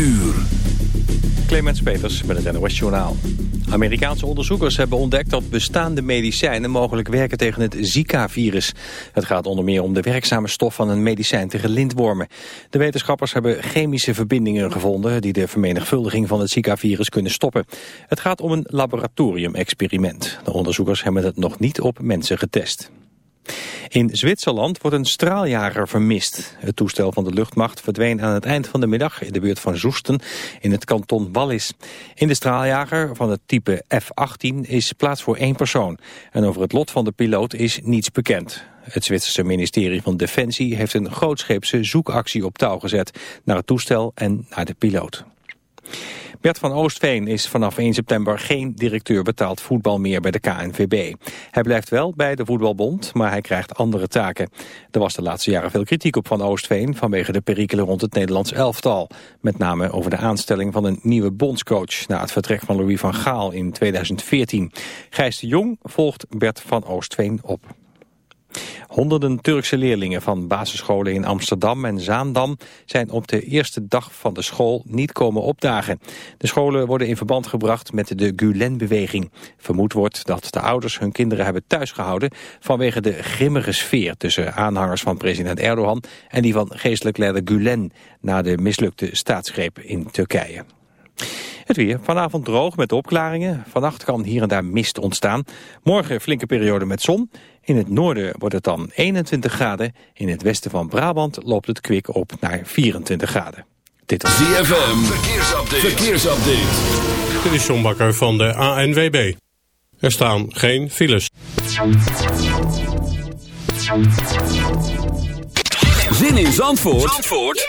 uur. Clemens Peters met het NOS Journaal. Amerikaanse onderzoekers hebben ontdekt dat bestaande medicijnen mogelijk werken tegen het Zika-virus. Het gaat onder meer om de werkzame stof van een medicijn tegen lintwormen. De wetenschappers hebben chemische verbindingen gevonden die de vermenigvuldiging van het Zika-virus kunnen stoppen. Het gaat om een laboratorium-experiment. De onderzoekers hebben het nog niet op mensen getest. In Zwitserland wordt een straaljager vermist. Het toestel van de luchtmacht verdween aan het eind van de middag in de buurt van Zoesten in het kanton Wallis. In de straaljager van het type F-18 is plaats voor één persoon. En over het lot van de piloot is niets bekend. Het Zwitserse ministerie van Defensie heeft een grootscheepse zoekactie op touw gezet naar het toestel en naar de piloot. Bert van Oostveen is vanaf 1 september geen directeur betaald voetbal meer bij de KNVB. Hij blijft wel bij de voetbalbond, maar hij krijgt andere taken. Er was de laatste jaren veel kritiek op van Oostveen vanwege de perikelen rond het Nederlands elftal. Met name over de aanstelling van een nieuwe bondscoach na het vertrek van Louis van Gaal in 2014. Gijs de Jong volgt Bert van Oostveen op. Honderden Turkse leerlingen van basisscholen in Amsterdam en Zaandam zijn op de eerste dag van de school niet komen opdagen. De scholen worden in verband gebracht met de Gulen-beweging. Vermoed wordt dat de ouders hun kinderen hebben thuisgehouden vanwege de grimmige sfeer tussen aanhangers van president Erdogan en die van geestelijk leider Gulen na de mislukte staatsgreep in Turkije. Het weer. Vanavond droog met opklaringen. Vannacht kan hier en daar mist ontstaan. Morgen flinke periode met zon. In het noorden wordt het dan 21 graden. In het westen van Brabant loopt het kwik op naar 24 graden. Dit is ZFM. Verkeersupdate. Verkeersupdate. Dit is John Bakker van de ANWB. Er staan geen files. Zin in Zandvoort, Zandvoort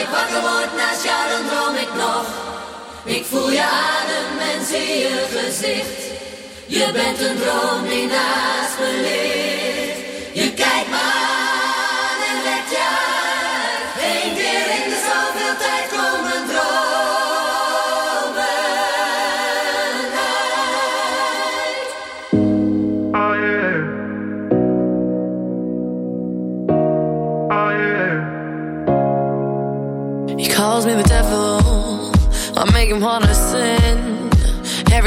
ik wakker word, naast jaren droom ik nog. Ik voel je adem en zie je gezicht. Je bent een droom die naast me ligt.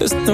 Esto no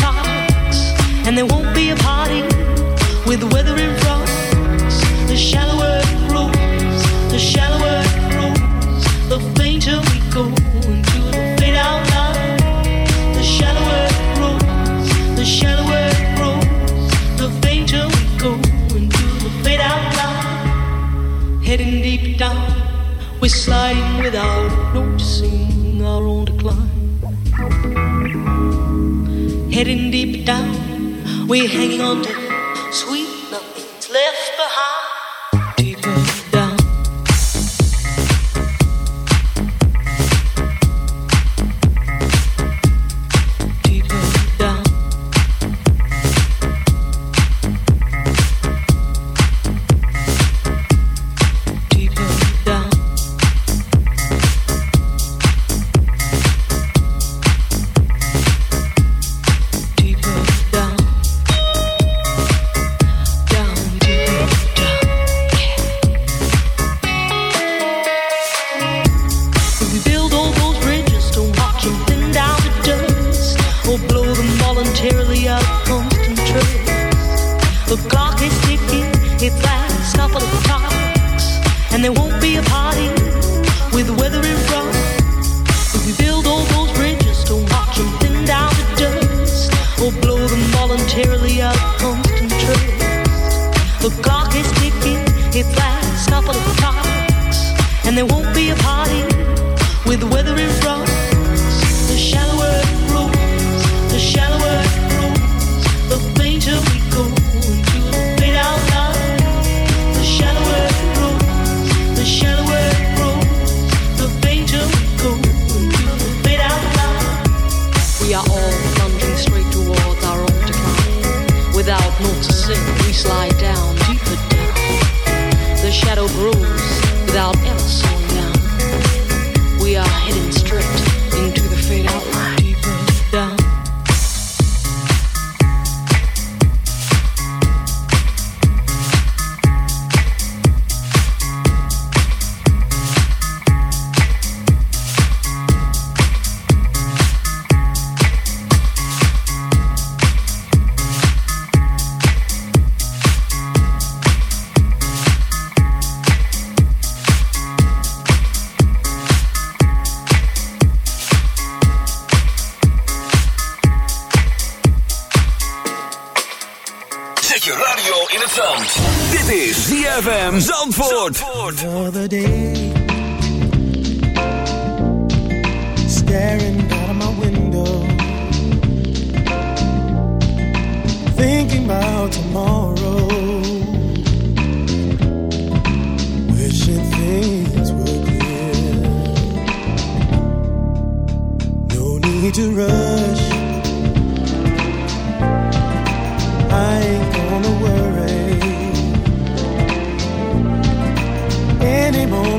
and there won't be a party with the weather in front. The shallower it grows, the shallower it grows, the fainter we go into the fade out line. The shallower it grows, the shallower it grows, the fainter we go into the fade out line. Heading deep down, we're sliding without noticing our own decline. Heading deep down, we're hanging on to Zet je radio in het zand. Dit is ZFM Zandvoort. Another day, staring out of my window, thinking about tomorrow, wishing things were clear. No need to rush.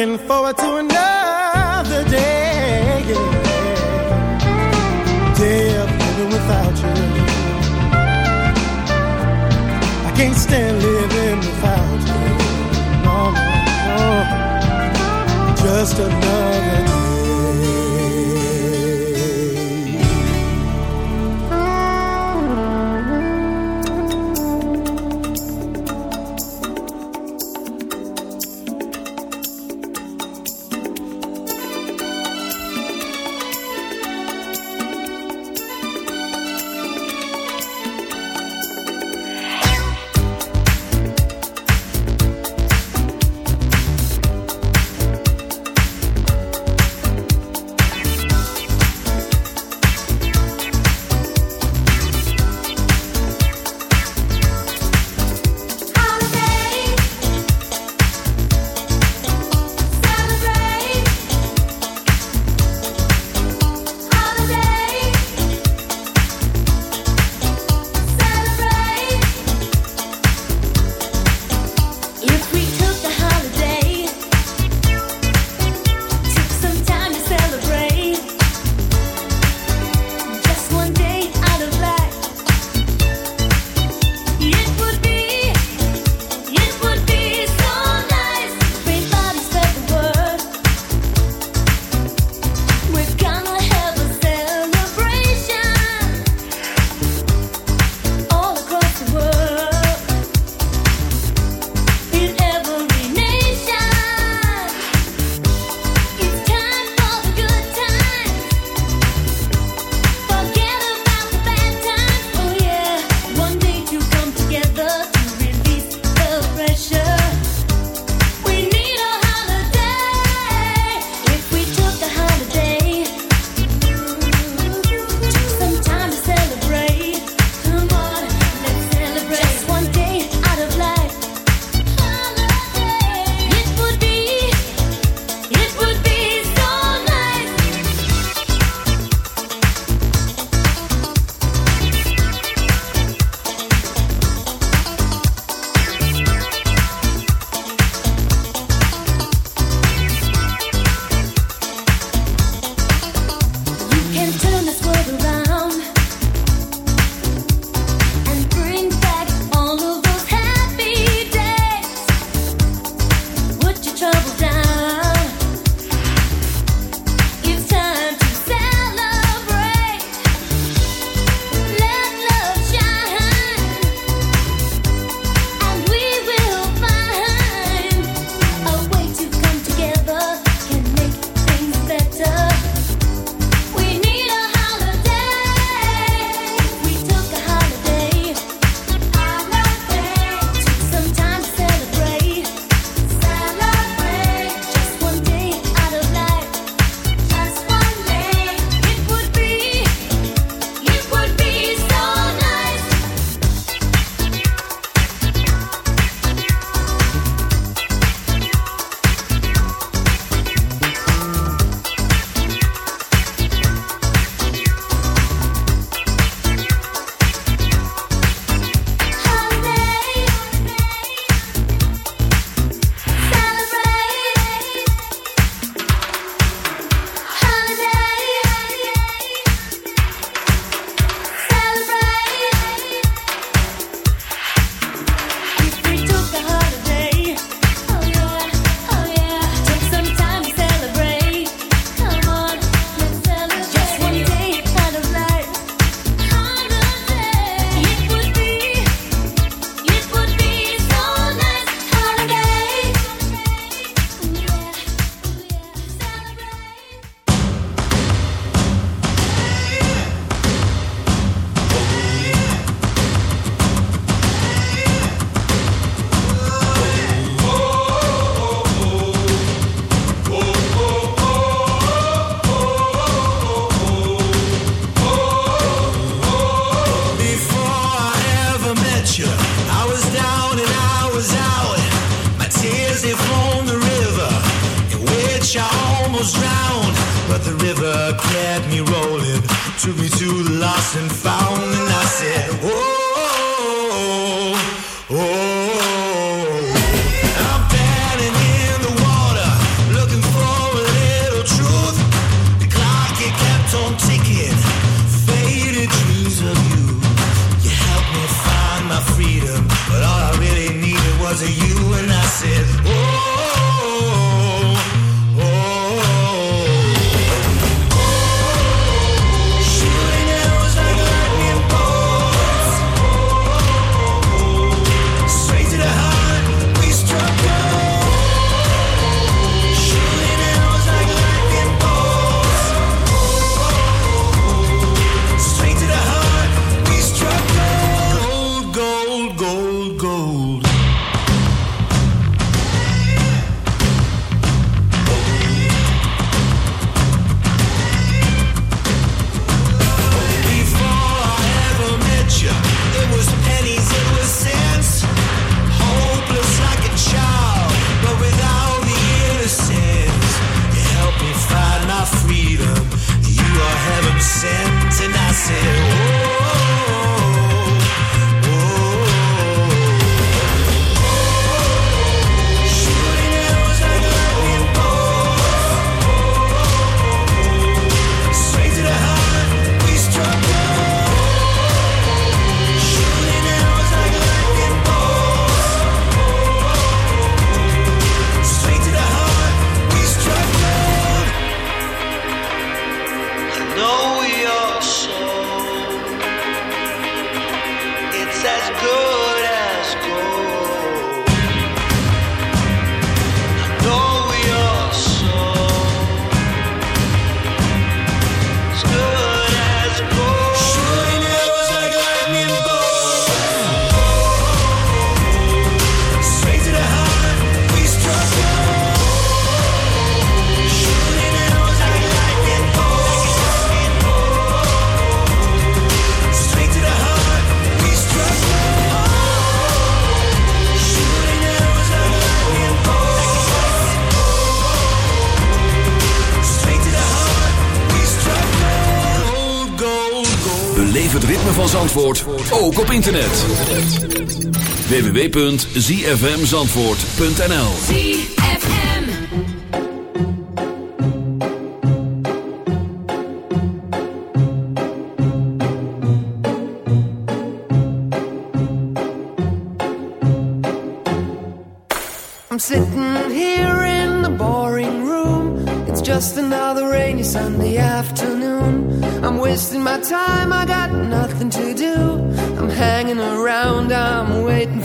Looking forward to another day. Day of living without you. I can't stand living without you. No, no, no. Just another ook op internet. www.zfmzandvoort.nl ZFM. I'm sitting here in the boring room. It's just another rainy Sunday afternoon. I'm wasting my time, I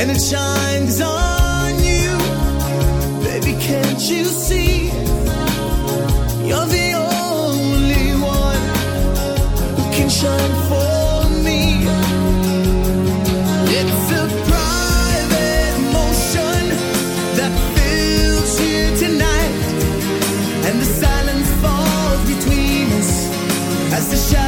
and it shines on you. Baby, can't you see? You're the only one who can shine for me. It's a private motion that fills you tonight, and the silence falls between us as the shadow.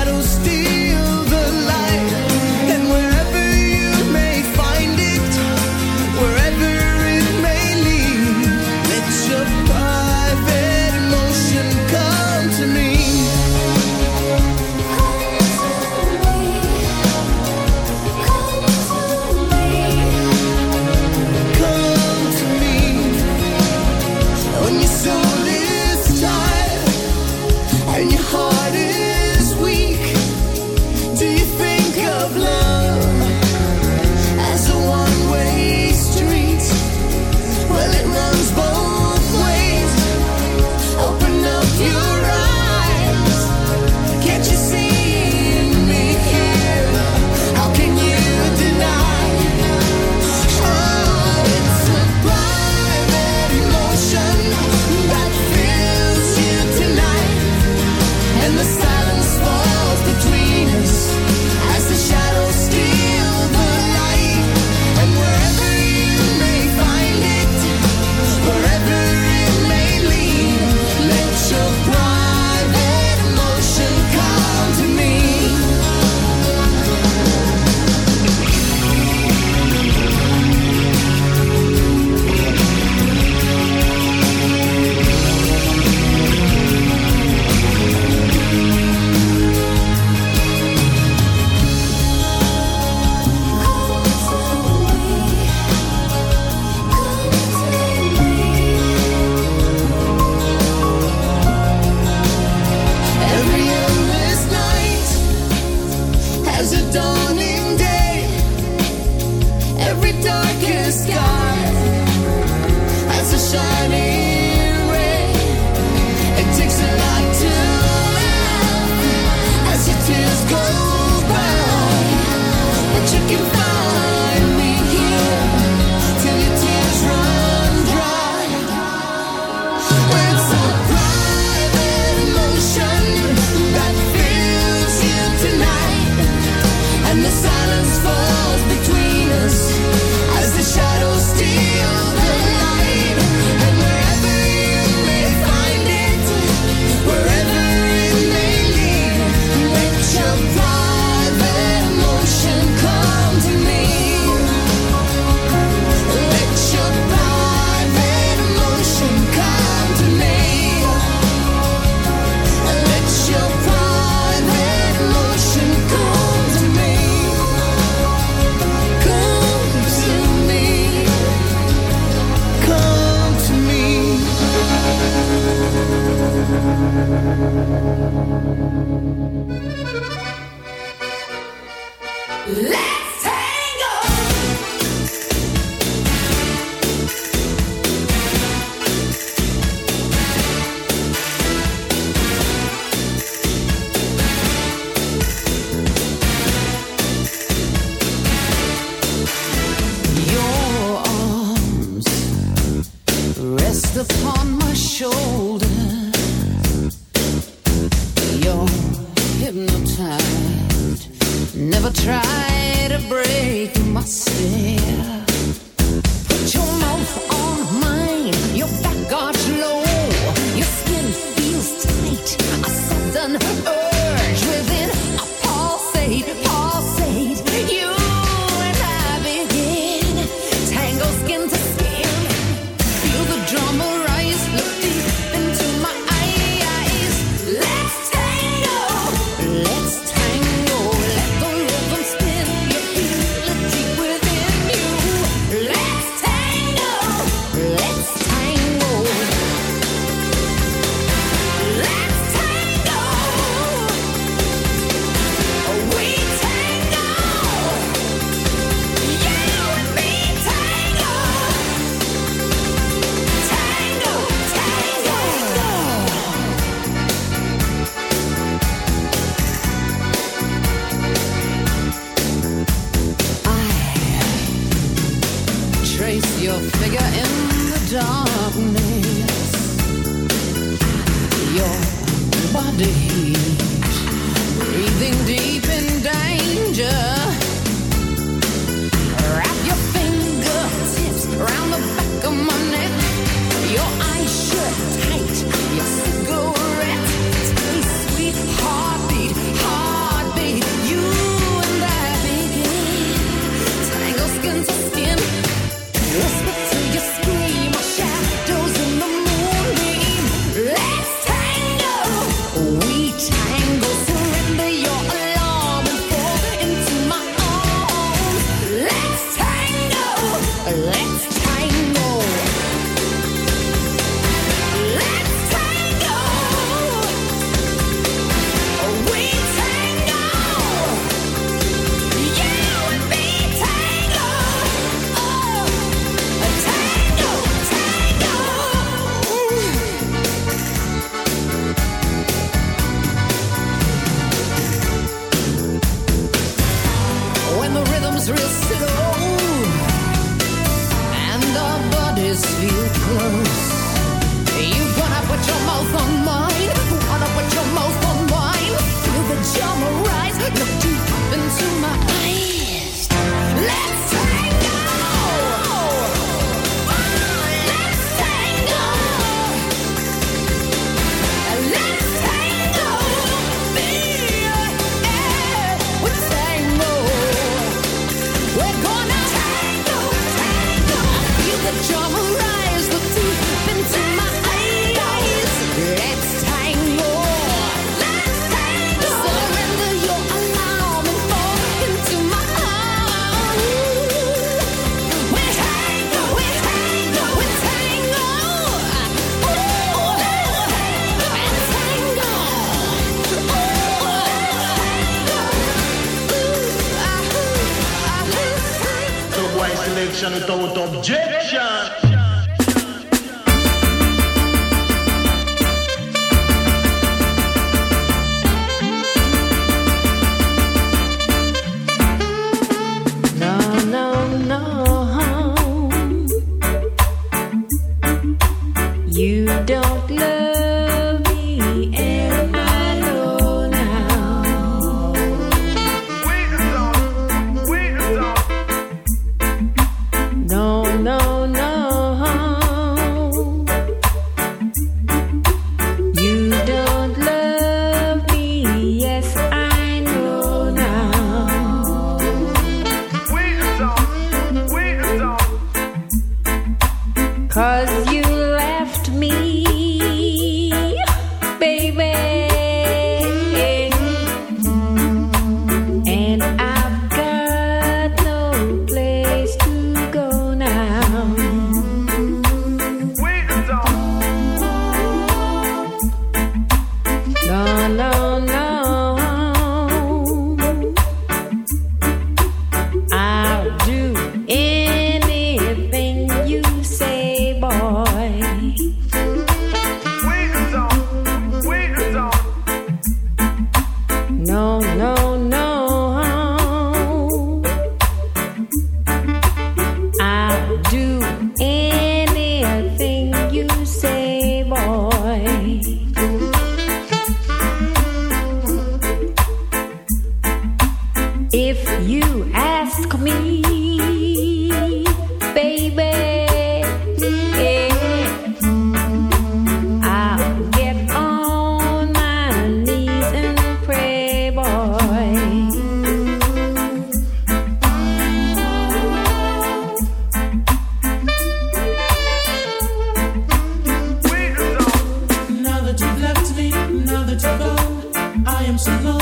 I